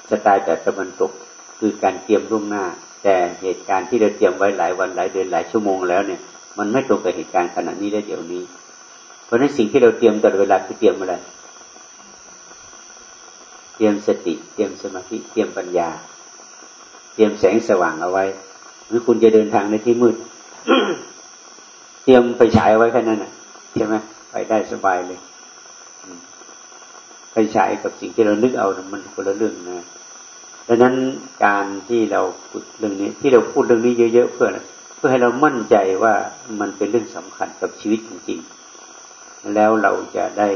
สไตล์แบบตะวันตกคือการเตรียมล่วงหน้า แต่เหตุการณ์ที่เราเตรียมไว้หลายวันหลายเดือนหลายชั่วโมงแล้วเนี่ย มันไม่ตรงกับเหตุการณ์ขณะนี้ได้เดี๋ยวนี้ เพราะฉะนั้นสิ่งที่เราเตรียมตลอดเวลาคือเตรียมอะไร เตรียมสติ เตรียมสมาธิ เตรียมปัญญา เตรียมแสงสว่างเอาไว้หรือคุณจะเดินทางในที่มืด เตรียมไปฉายไว้แค่นั้นนะใช่ไหมไปได้สบายเลยไปฉายกับสิ่งที่เรานึกเอามันคนละเรื่องนะดังนั้นการที่เราพูดเรื่องนี้ ที่เราพูดเรื่องนี้เยอะ ๆ เพื่อเพื่อให้เรามั่นใจว่ามันเป็นเรื่องสำคัญกับชีวิตจริงๆแล้วเราจะได้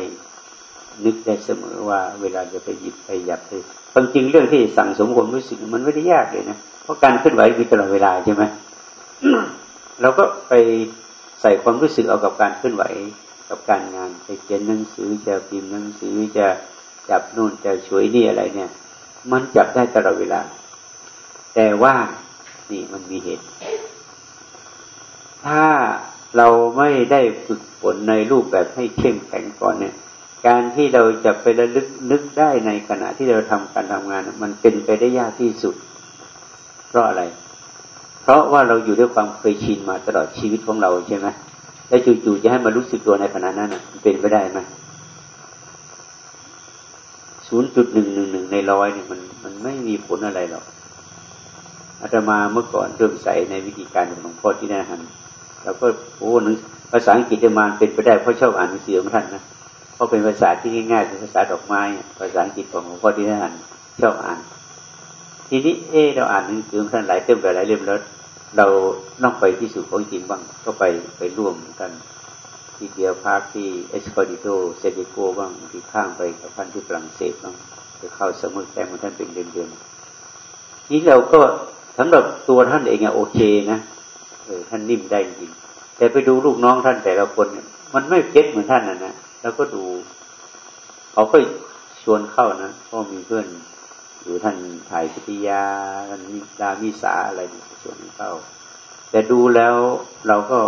นึกได้เสมอว่าเวลาจะไปหยิบไปหยับไปความจริงเรื่องที่สั่งสมความรู้สึกมันไม่ได้ยากเลยนะเพราะการเคลื่อนไหวมีตลอดเวลาใช่ไหมเราก็ไปใส่ความรู้สึกเอากับการเคลื่อนไหวกับการงานไปเขียนหนังสือจะพิมพ์หนังสือจะจับนู่นจะช่วยนี่อะไรเนี่ย มันจับได้ตลอดเวลา แต่ว่านี่มันมีเหตุ ถ้าเราไม่ได้ฝึกฝนในรูปแบบให้เข้มแข็งก่อนเนี่ย การที่เราจะไประลึกนึกได้ในขณะที่เราทำการทำงาน มันเป็นไปได้ยากที่สุด เพราะอะไร เพราะว่าเราอยู่ด้วยความเคยชินมาตลอดชีวิตของเราใช่ไหมแล้วจู่ๆจะให้มารู้สึกตัวในขณะนั้นเป็นไปได้ไหมศูนย์จุดหนึ่งหนึ่งหนึ่งในร้อยเนี่ยมันมันไม่มีผลอะไรหรอกอาตมาเมื่อก่อนเริ่มใส่ในวิธีการของหลวงพ่อที่นั่นหันแล้วก็โอ้หนังภาษาอังกฤษจะมาเป็นไปได้เพราะชอบอ่านหนังสือของท่านนะ เพราะเป็นภาษาที่ง่ายๆเป็นภาษาดอกไม้ ภาษาอังกฤษของหลวงพ่อที่ท่านชอบอ่าน ทีนี้เออเราอ่านหนังสือท่านหลายเต็มหลายเล่มแล้วเราต้องไปที่สุดของจริงบ้างก็ไปไปร่วมกันที่เดียวพาร์คที่เอสคอดิโตเซดิโกบ้างที่ข้างไปกับท่านที่ฝรั่งเศสบ้างไปเข้าสมุทรแกงของท่านเป็นเดือนๆนี้เราก็สำหรับตัวท่านเองอะโอเคนะเออท่านนิ่มได้จริงแต่ไปดูลูกน้องท่านแต่ละคนเนี่ยมันไม่เก็ตเหมือนท่านนะนะ แล้วก็ดู เขาก็ชวนเข้านะเพราะมีเพื่อนอยู่ท่านถ่ายพิทยาท่านดามิสาอะไรชวนเข้า แต่ดูแล้วเราก็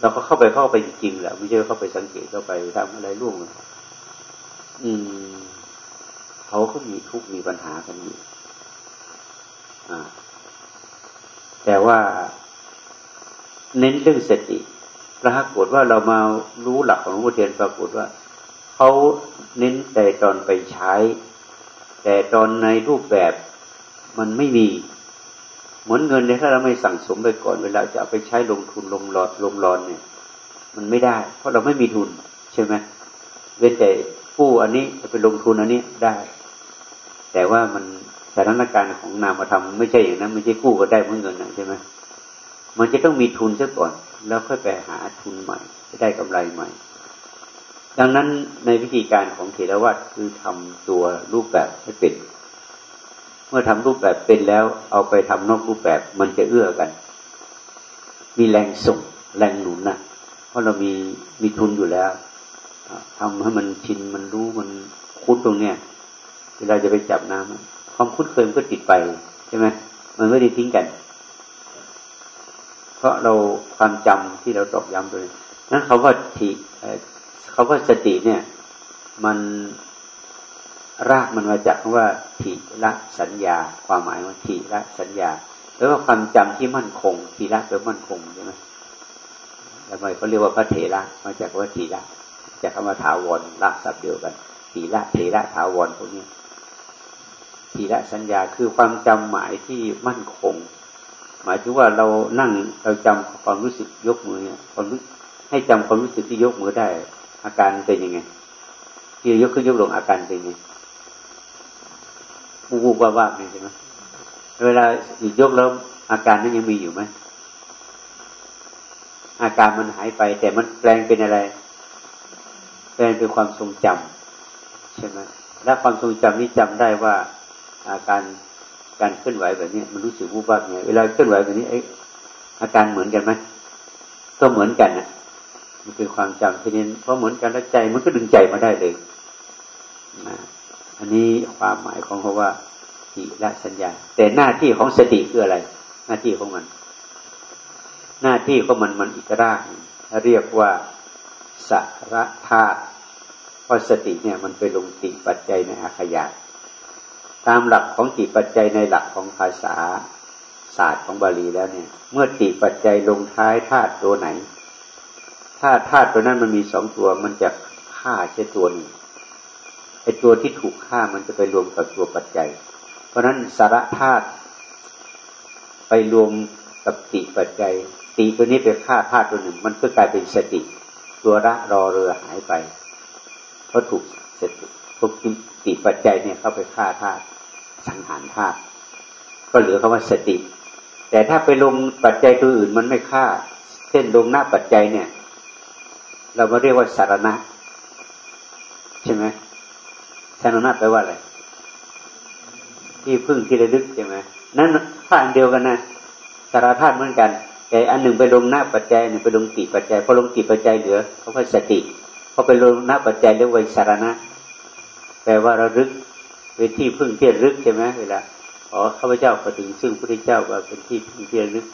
เราก็เข้าไปเข้าไปจริงๆแหละไม่ใช่เข้าไปสังเกตเข้าไปทำอะไรร่วงอืมเขาก็มีทุกมีปัญหากันอยู่อ่าแต่ว่าเน้นเรื่องสติ ปรากฏว่าเรามารู้หลักของหลวงพ่อเทียนปรากฏว่าเขาเน้นแต่ตอนไปใช้ แต่ตอนในรูปแบบมันไม่มีเหมือนเงินเนี่ยถ้าเราไม่สั่งสมไปก่อนเวลาจะเอาไปใช้ลงทุนลงหลอดลงรอนเนี่ย มันไม่ได้ เพราะเราไม่มีทุนใช่ไหมเว้นแต่กู้อันนี้จะไปลงทุนอันนี้ได้ แต่ว่ามันสถานการณ์ของนามธรรมไม่ใช่อย่างนั้นไม่ใช่กู้ก็ได้เหมื่อเงินนะใช่ไหมมันจะต้องมีทุนซะก่อน แล้วค่อยไปหาทุนใหม่ได้กำไรใหม่ ดังนั้นในวิธีการของเถรวัตคือทำตัวรูปแบบให้เป็น เมื่อทำรูปแบบเป็นแล้ว เอาไปทำนอกรูปแบบมันจะเอื้อกัน มีแรงส่งแรงหนุนนะเพราะเรามีมีทุนอยู่แล้วทำให้มันชินมันรู้มันคุ้นตรงเนี้ยเวลาจะไปจับน้ำความคุ้นเคยมันก็ติดไปใช่ไหมมันไม่ได้ทิ้งกัน ราะเราความจำที่เราตอกย้ำเลยนั้นเขาว่าทีเขาว่าสติเนี่ย มันรากมันมาจากคำว่าทีละสัญญา ความหมายว่าทีละสัญญาแล้วก็ความจำที่มั่นคงทีละแปลมั่นคงใช่ไหมทำไมเขาเรียกว่าพระเถระมาจากว่าทีละจากคำว่าถาวรรากศัพท์เดียวกันทีละเถระถาวรพวกนี้ทีละสัญญาคือความจำหมายที่มั่นคง หมายถึงว่าเรานั่งเราจำความรู้สึกยกมือเนี่ยความรู้ให้จำความรู้สึกที่ยกมือได้ อาการเป็นยังไงที่ยกขึ้นยกลงอาการเป็นยังไงวูบว่าว่าไงใช่ไหมเวลาหยุดยกแล้วอาการนั้นยังมีอยู่ไหมอาการมันหายไป แต่มันแปลงเป็นอะไร แปลงเป็นความทรงจำใช่ไหมและความทรงจำนี้จำได้ว่าอาการ การเคลื่อนไหวแบบนี้มันรู้สึกวูบว่าไงเวลาเคลื่อนไหวแบบนี้ไอ้อาการเหมือนกันไหมก็เหมือนกันนะมันเป็นความจำทีนี้เพราะเหมือนกันแล้วใจมันก็ดึงใจมาได้เลยนะอันนี้ความหมายของเขาว่าทีละสัญญา แต่หน้าที่ของสติคืออะไร หน้าที่ของมัน หน้าที่ของมันมันอีกร่ากเรียกว่าสระธาตุเพราะสติเนี่ยมันไปลงติปัจจัยในอาขยาต ตามหลักของติปัจจัยในหลักของภาษาศาสตร์ของบาลีแล้วเนี่ย เมื่อติปัจจัยลงท้ายธาตุตัวไหน ถ้าธาตุตัวนั้นมันมีสองตัวมันจะฆ่าใช่ตัวหนึ่งไอตัวที่ถูกฆ่ามันจะไปรวมกับตัวปัจจัย เพราะนั้นสาระธาตุไปรวมกับติปัจจัย ติตัวนี้ไปฆ่าธาตุตัวหนึ่ง มันก็กลายเป็นสติ ตัวระรอเรือหายไปเพราะถูกสติทุกติปัจจัยเนี่ยเข้าไปฆ่าธาตุ สังหารธาตุก็เหลือคำว่าสติ แต่ถ้าไปลงปัจจัยตัวอื่นมันไม่ฆ่า เช่นลงหน้าปัจจัยเนี่ย เรามาเรียกว่าสารณะ ใช่ไหมสารณะแปลว่าอะไร ที่พึ่งที่ระลึกใช่ไหมนั่นถ้าอันเดียวกันนะสารธาตุเหมือนกันแต่อันหนึ่งไปลงหน้าปัจจัยหนึ่งไปลงติปัจจัยพอลงติปัจจัยเหลือเขาก็สติพอไปลงหน้าปัจจัยเรียกว่าสารณะแปลว่าระลึก เป็นที่พึ่งเที่ระลึกใช่ไหมเวลาขอข้าพเจ้าขอถึงซึ่งพระพุทธเจ้าว่าเป็นที่พึ่งเที่ระลึก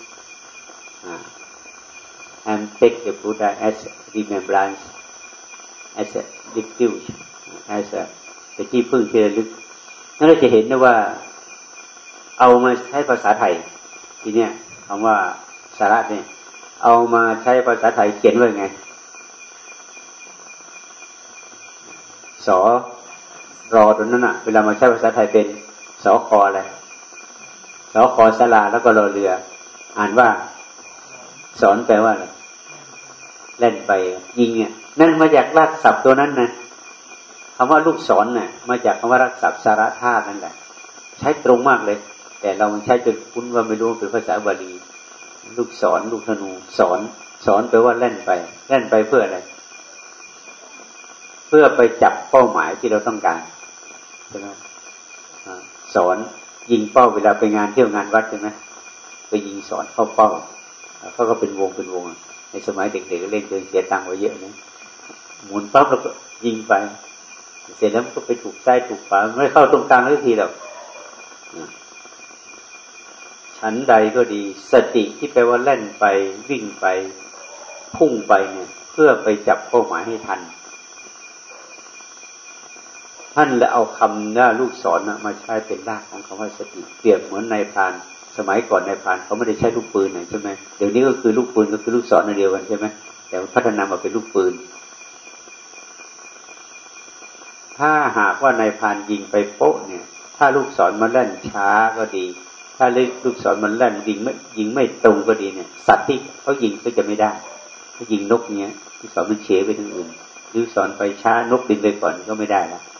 and take the Buddha as remembrance as a refuge as a เป็นที่พึ่งเที่ระลึกนั่นเราจะเห็นนะว่า เอามาใช้ภาษาไทย ทีเนี้ยคำว่าสาระเนี่ยเอามาใช้ภาษาไทยเขียนไว้ไงสอ รอตรงนั้นอะเวลามาใช้ภาษาไทยเป็นสอคออะไรสอคอสลาแล้วก็รอเรือ อ่านว่า สอนแปลว่าอะไรเล่นไปยิงเนี่ยนั่นมาจากรากศัพท์ตัวนั้นนะคำว่าลูกศรเนี่ยมาจากคำว่ารักษาสาระธาตุนั่นแหละ ใช้ตรงมากเลย แต่เราใช้จนคุ้นว่าไม่รู้เป็นภาษาบาลีลูกศรลูกธนูสอนสอนแปลว่าเล่นไปเล่นไปเพื่ออะไร เพื่อไปจับเป้าหมายที่เราต้องการ ใช่ไหมสอนยิงเป้าเวลาไปงานเที่ยวงานวัดใช่ไหมไปยิงสอนเข้าเป้าเขาก็เป็นวงเป็นวง ในสมัยเด็กๆเล่นเดินเสียตังค์ไว้เยอะนะหมุนปั๊บแล้วก็ยิงไป เสร็จแล้วก็ไปถูกใต้ถูกฝาไม่เข้าตรงกลางทันทีหรอกฉันใดก็ดี สติที่แปลว่าเล่นไปวิ่งไปพุ่งไปเนี่ย เพื่อไปจับเป้าหมายให้ทัน ท่านและเอาคำหน้าลูกศรมาใช้เป็นรากของคำว่าสติเปรียบเหมือนในพาน สมัยก่อนในพานเขาไม่ได้ใช้ลูกปืนใช่ไหมเดี๋ยวนี้ก็คือลูกปืนก็คือลูกศรในเดียวกันใช่ไหมแต่พัฒนามาเป็นลูกปืน ถ้าหากว่านายพานยิงไปโป๊ะเนี่ย ถ้าลูกศรมันเล่นช้าก็ดี ถ้าลูกศรมันเล่นยิงไม่ยิงไม่ตรงก็ดีเนี่ย สัตว์ที่เขายิงก็จะไม่ได้ถ้ายิงนกเนี้ยลูกศรมันเฉยไปทางอื่นลูกศรไปช้านกบินไปก่อนก็ไม่ได้ละเพ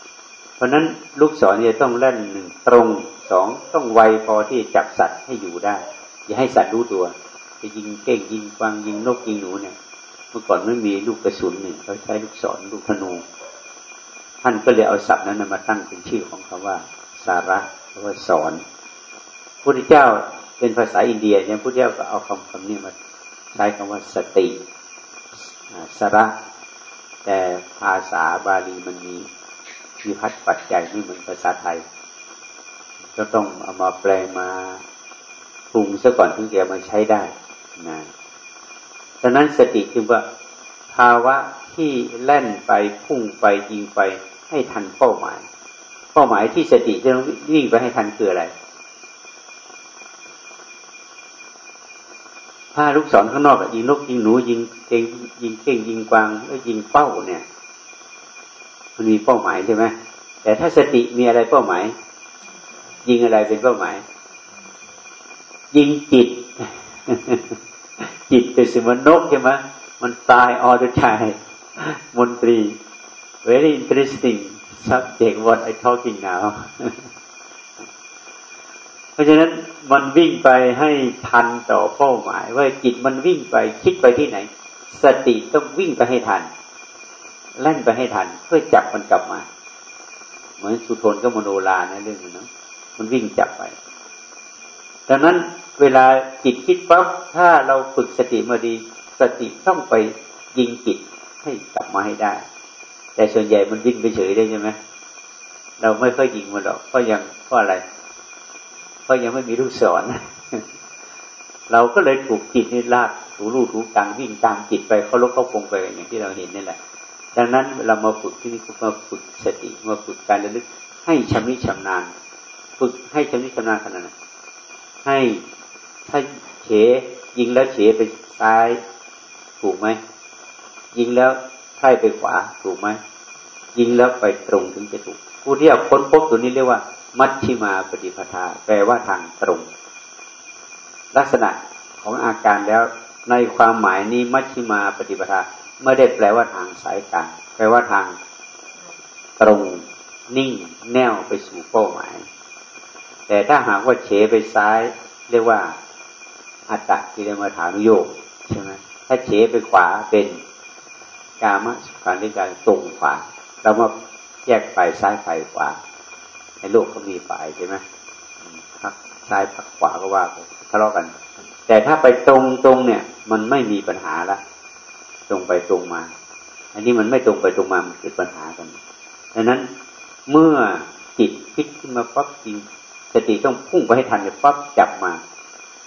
ราะนั้นลูกศรเนี่ยต้องเล่นหนึ่งตรงสองต้องไวพอที่จับสัตว์ให้อยู่ได้ อย่าให้สัตว์รู้ตัวจะยิงเก่งยิงกวางยิงนกยิงหนูเนี่ย เมื่อก่อนไม่มีลูกกระสุนเนี่ยเขาใช้ลูกศรลูกธนู ท่านก็เลยเอาศัพท์นั้นมาตั้งเป็นชื่อของคำว่า สาระหรือว่าสอนพระพุทธเจ้าเป็นภาษาอินเดียเนี่ยพระพุทธเจ้าก็เอาคำคำนี้มาใช้คำว่าสติสาระ แต่ภาษาบาลีมันมี มีพัดปัจจัยไม่เหมือนภาษาไทย ก็ต้องเอามาแปลมาปรุงซะก่อนถึงจะมาใช้ได้นะดังนั้นสติคือว่าภาวะที่แล่นไปพุ่งไปยิงไปให้ทันเป้าหมาย เป้าหมายที่สติจะต้องวิ่งไปให้ทันคืออะไรถ้าลูกศรข้างนอกยิงนกยิงหนูยิงเก่งยิงเก่งยิงกวางแล้วยิงเป้าเนี่ย มันมีเป้าหมายใช่ไหมแต่ถ้าสติมีอะไรเป้าหมาย ยิงอะไรเป็นเป้าหมาย ยิงจิต จิตเป็นสมนกใช่ไหมมันตายออเดอร์ชายมนตรี very interesting subject what I talking now เพราะฉะนั้นมันวิ่งไปให้ทันต่อเป้าหมาย ว่าจิตมันวิ่งไปคิดไปที่ไหน สติต้องวิ่งไปให้ทัน แล่นไปให้ทัน เพื่อจับมันกลับมา เหมือนสุทนก็มโนลานะเรื่องนี้นะมันวิ่งจับไปดังนั้นเวลาจิตคิดปั๊บถ้าเราฝึกสติมาดีสติต้องไปยิงจิตให้กลับมาให้ได้ แต่ส่วนใหญ่มันวิ่งไปเฉยได้ใช่ไหมเราไม่ค่อยยิงมันหรอกเพราะยังเพราะอะไรเพราะยังไม่มีลูกศรเราก็เลยถูกจิตนี่ลากถูรูถูกังวิ่งตามจิตไปเขาลกเขาคงไปอย่างที่เราเห็นนี่แหละ ดังนั้นเรามาฝึกที่นี่ก็มาฝึกสติมาฝึกการระลึก ให้ชำนิชำนาญ ฝึกให้ชำนิชำนาญขนาดนั้นให้ถ้าเฉยิงแล้วเฉไปซ้ายถูกไหมยิงแล้วใช่ไปขวาถูกไหมยิงแล้วไปตรงถึงจะถูก ผู้ที่ค้นพบตัวนี้เรียกว่า มัชชิมาปฏิปทา แปลว่าทางตรง ลักษณะของอาการแล้วในความหมายนี้มัชชิมาปฏิปทา ไม่ได้แปลว่าทางสายกลางแปลว่าทางตรงนิ่งแน่วไปสู่เป้าหมาย แต่ถ้าหากว่าเฉไปซ้าย เรียกว่าอัตตะกิเลมาฐานุโยกใช่ไหมถ้าเฉไปขวาเป็นกามสุขาริการตรงขวาเรามาแยกฝ่ายซ้ายฝ่ายขวาในโลกก็มีฝ่ายใช่ไหมพักซ้ายพักขวาก็ว่าทะเลาะกัน แต่ถ้าไปตรงตรงเนี่ย มันไม่มีปัญหาละ ตรงไปตรงมา อันนี้มันไม่ตรงไปตรงมามันเกิดปัญหากันดังนั้นเมื่อจิตคิดขึ้นมาปั๊บจริงสติต้องพุ่งไปให้ทันเนี่ยปั๊บจับมา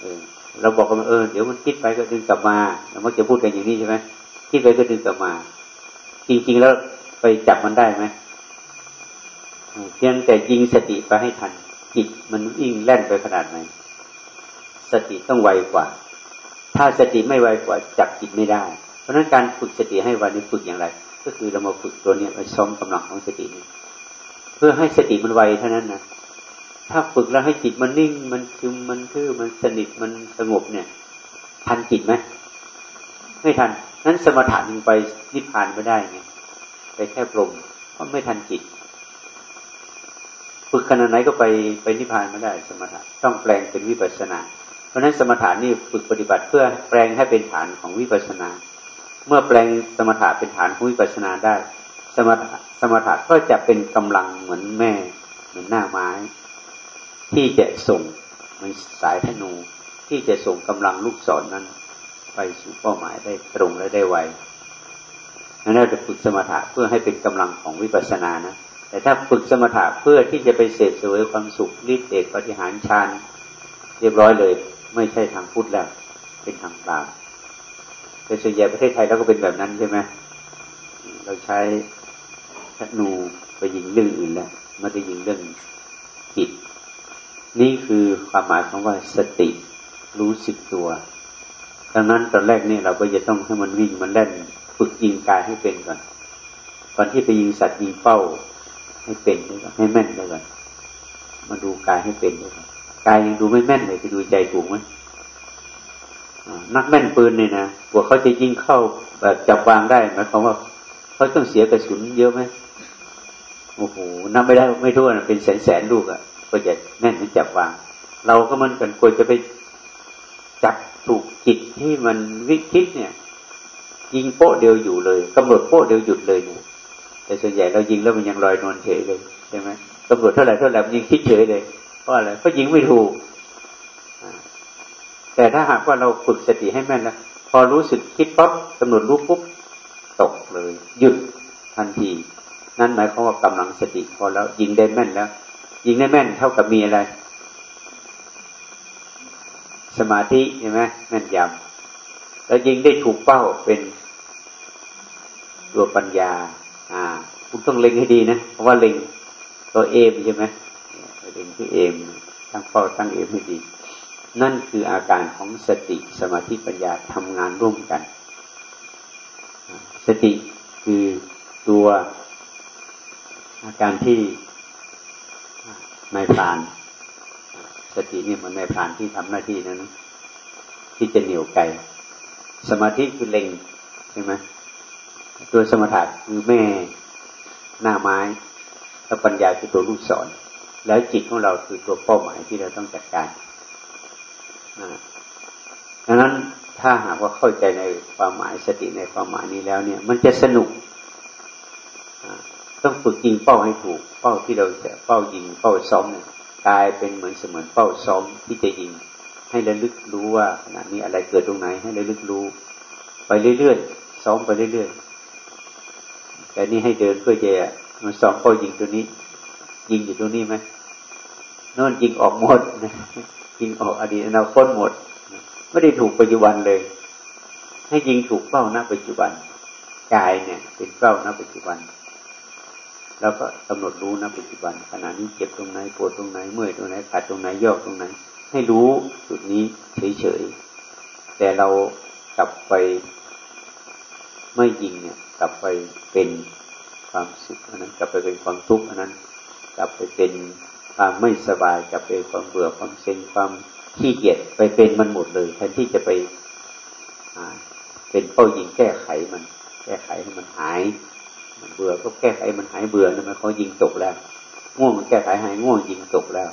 เออเราบอกกันเออเดี๋ยวมันคิดไปก็ดึงกลับมาเรามักจะพูดกันอย่างนี้ใช่ไหมคิดไปก็ดึงกลับมา จริง ๆ แล้วไปจับมันได้ไหมเพียงแต่ยิงสติไปให้ทัน จิตมันวิ่งแล่นไปขนาดไหนสติต้องไวกว่า ถ้าสติไม่ไวกว่าจับจิตไม่ได้ เพราะฉะนั้นการฝึกสติให้วันนี้ฝึกอย่างไร ก็คือเรามาฝึกตัวนี้ไปซ้อมกำลังของสตินี้เพื่อให้สติมันไวเท่านั้นนะถ้าฝึกแล้วให้จิตมันนิ่ง มันซึมมันคือมันสนิทมันสงบเนี่ย ทันจิตไหมไม่ทันนั้นสมถะยิงไปนิพพานไม่ได้ไงไปแค่ปรมเพราะไม่ทันจิตฝึกขนาดไหนก็ไปไปนิพพานไม่ได้สมถะต้องแปลงเป็นวิปัสนา เพราะนั้นสมถะนี่ฝึกปฏิบัติเพื่อแปลงให้เป็นฐานของวิปัสนา เมื่อแปลงสมถะเป็นฐานของวิปัสนาได้ สมถะสมถะก็จะเป็นกำลังเหมือนแม่ เหมือนหน้าไม้ ที่จะส่งมันสายธนูที่จะส่งกำลังลูกศรนนั้น ไปสู่เป้าหมายได้ตรงและได้ไวนั่นเราจะฝึกสมถะเพื่อให้เป็นกำลังของวิปัสสนานะ แต่ถ้าฝึกสมถะเพื่อที่จะไปเสพสวยความสุขฤทธิ์เดชปฏิหารฌานเรียบร้อยเลย ไม่ใช่ทางพุทธแล้ว เป็นทางปราบ แต่ส่วนใหญ่ประเทศไทยเราก็เป็นแบบนั้นใช่ไหมเราใช้ธนูไปยิงเรื่องอื่นแล้วม่ได้ยิงเรื่องจิต นี่คือความหมายของว่าสติรู้สึกตัวดังนั้นตอนแรกนี่เราก็จะต้องให้มันวิ่งมันเล่นฝึกยิงกายให้เป็นก่อนก่อนที่ไปยิงสัตว์ยิงเป้าให้เป็นด้วยกันให้แม่นด้วยกันมาดูกายให้เป็นด้วยกันกายยังดูไม่แม่นเลยไปดูใจถูกไหม นักแม่นปืนเนี่ยนะกว่าเขาจะยิงเข้าแบบจับวางได้หมายความว่าเขาต้องเสียกระสุนเยอะไหมโอ้โหนับไม่ได้ไม่ทั่วนะเป็นแสนแสนลูกอะ่ะก็จะแม่นมันจับวาง เราก็มันกันควรจะไปจับถูกจิตที่มันวิคิดเนี่ย ยิงโป๊ะเดียวอยู่เลยกำหนดโป๊ะเดียวหยุดเลยเนี่ยแต่ส่วนใหญ่เรายิงแล้วมันยังลอยนวลเฉยเลยใช่ไหมกำหนดเท่าไหร่เท่าไหร่มันยิงคิดเฉยเลยเพราะอะไรเพราะยิงไม่ถูก แต่ถ้าหากว่าเราฝึกสติให้แม่นแล้วพอรู้สึกคิดปั๊บกำหนดรู้ปุ๊บตกเลย หยุดทันที นั่นหมายความว่ากำลังสติพอแล้ว ยิงได้แม่นแล้ว ยิงได้แม่นเท่ากับมีอะไร สมาธิใช่ไหมแม่นยำแล้วยิงได้ถูกเป้าเป็นตัวปัญญา อ่า คุณต้องเล็งให้ดีนะ เพราะว่าเล็งตัวเอมใช่ไหมเล็งที่เอมตั้งเป้าตั้งเอมให้ดี นั่นคืออาการของสติสมาธิปัญญาทำงานร่วมกัน สติคือตัวอาการที่นายพราน สตินี่มันนายพรานที่ทำหน้าที่นั้น ที่จะเหนียวไกสมาธิคือเล็งใช่ไหมตัวสมถะคือแม่หน้าไม้แล้วปัญญาคือตัวลูกศร แล้วจิตของเราคือตัวเป้าหมายที่เราต้องจัดการ ดังนั้นถ้าหากว่าเข้าใจในความหมายสติในความหมายนี้แล้วเนี่ย มันจะสนุก ต้องฝึกยิงเป้าให้ถูก เป้าที่เราจะเป้ายิงเป้าซ้อมเนี่ยกลายเป็นเหมือนเสมือนเป้าซ้อมที่จะยิง ให้ระลึกรู้ว่าขณะนี้อะไรเกิดตรงไหนให้ระลึกรู้ ไปเรื่อยๆซ้อมไปเรื่อยๆแต่นี่ให้เดินเพื่อจะมันซ้อมเป้ายิงตัวนี้ ยิงอยู่ตรงนี้ไหม โน่นยิงออกหมดยิงออกอดีตอนาคตหมด ไม่ได้ถูกปัจจุบันเลย ให้ยิงถูกเป้าณปัจจุบันกายเนี่ยเป็นเป้าณปัจจุบัน แล้วก็กำหนดรู้ณปัจจุบันขณะนี้เจ็บตรงไหนปวดตรงไหนเมื่อยตรงไหนขาดตรงไหนยอกตรงไหน ให้รู้จุดนี้เฉยๆแต่เรากลับไปไม่ยิงเนี่ยกลับไปเป็นความสุขอันนั้น กลับไปเป็นความทุกข์อันนั้น กลับไปเป็น ความไม่สบายจะเป็นความเบื่อความเซ็งความขี้เกียจไปเป็นมันหมดเลยแทนที่จะไปเป็นเป้ายิงแก้ไขมัน แก้ไขให้มันหายมันเบื่อก็แก้ไขมันหายเบื่อนั่นมันเขายิงตกแล้วง่วงมันแก้ไขหายง่วงยิงตกแล้ว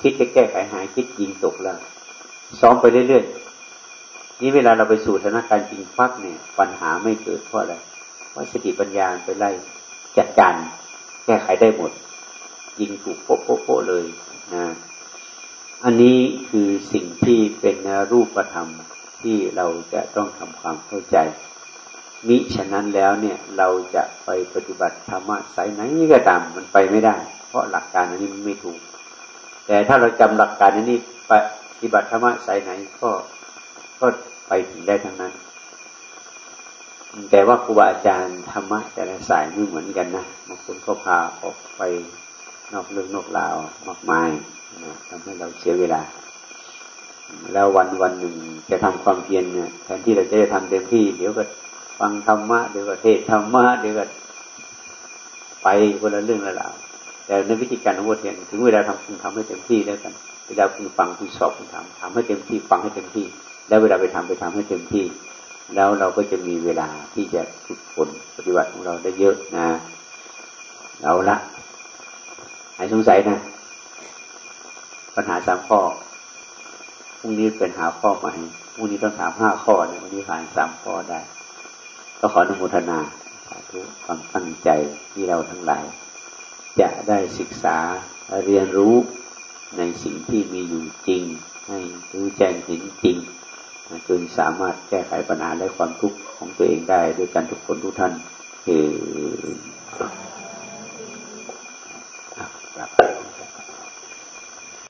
คิดจะแก้ไขหายคิดยิงตกแล้วซ้อมไปเรื่อยๆนี่เวลาเราไปสู่สถานการณ์จริงฟักเนี่ย ปัญหาไม่เกิดเพราะอะไรเพราะสติปัญญาไปไล่จัดการแก้ไขได้หมด ยิงถูกโป๊ะโป๊ะเลยนะอันนี้คือสิ่งที่เป็นรูปธรรมที่เราจะต้องทำความเข้าใจ มิฉะนั้นแล้วเนี่ยเราจะไปปฏิบัติธรรมะสายไหนก็ตามมันไปไม่ได้ เพราะหลักการอันนี้มันไม่ถูก แต่ถ้าเราจำหลักการอันนี้ปฏิบัติธรรมะสายไหนก็ก็ไปถึงได้ทั้งนั้น แต่ว่าครูบาอาจารย์ธรรมะแต่ละสายไม่เหมือนกันนะบางคนก็พาออกไป นอกเรื่องนอกราวมากมายทำให้เราเสียเวลา แล้ววันวันหนึ่งจะทำความเพียรเนี่ยแทนที่เราจะได้ทำเต็มที่ เดี๋ยวก็ฟังธรรมะเดี๋ยวก็เทศธรรมะเดี๋ยวก็ไปคนละเรื่องละราวแต่ในวิธีการของวัดเทียนถึงเวลาทำคุณทำให้เต็มที่แล้วกัน เวลาคุณฟังคุณสอบคุณทำทำให้เต็มที่ฟังให้เต็มที่ แล้วเวลาไปทำไปทำให้เต็มที่ แล้วเราก็จะมีเวลาที่จะฝึกฝนปฏิบัติของเราได้เยอะนะ เอาละายสงสัยนะ ปัญหาสามข้อพรุ่งนี้เป็นหาข้อใหม่พรุ่งนี้ต้องถามห้าข้อเนี่ยวันนี้ผ่านสามข้อได้ ก็ขออนุโมทนาสาธุความตั้งใจที่เราทั้งหลาย จะได้ศึกษาเรียนรู้ในสิ่งที่มีอยู่จริง ให้รู้แจ้งเห็นจริงจนสามารถแก้ไขปัญหาและความทุกข์ของตัวเองได้ด้วยกันทุกคนทุกท่านคือ 了。